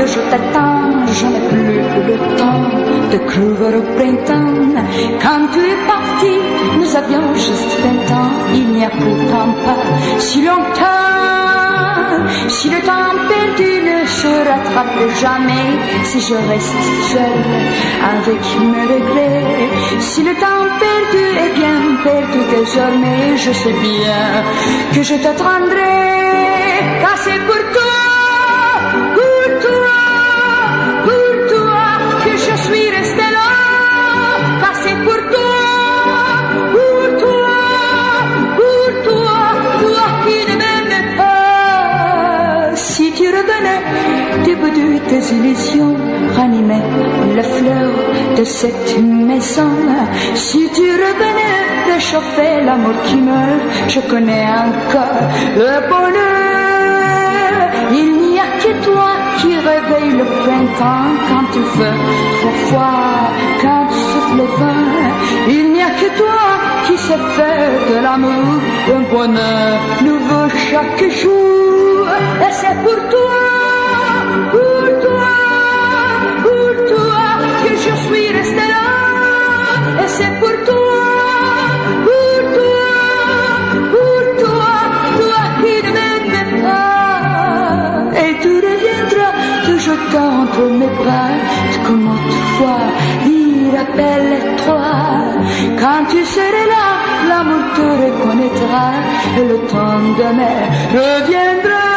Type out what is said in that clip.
que je t'attends, je n'ai plus le temps de courir au printemps. Quand tu es parti, nous avions juste vingt ans. Il n'y a pourtant pas si longtemps. Si le temps perdu ne se rattrape jamais, si je reste seule avec mes regrets, si le temps perdu est bien perdu désormais, je sais bien que je t'attendrai, car c'est Tu tes illusions, ranimais la fleur de cette maison. Si tu revenais réchauffer l'amour qui meurt, je connais encore le bonheur. Il n'y a que toi qui réveille le printemps quand il fait trop froid, quand souffle le vent. Il n'y a que toi qui se fait de l'amour un bonheur nouveau chaque jour. Et c'est pour toi, pour toi, pour toi que je suis restée là. Et c'est pour toi, pour toi, pour toi, toi qui ne m'aimes pas. Et tu reviendras toujours entre mes bras, comme autrefois, dire appelle-toi. Quand tu serais là, l'amour te reconnaîtra, et le temps de mer reviendra.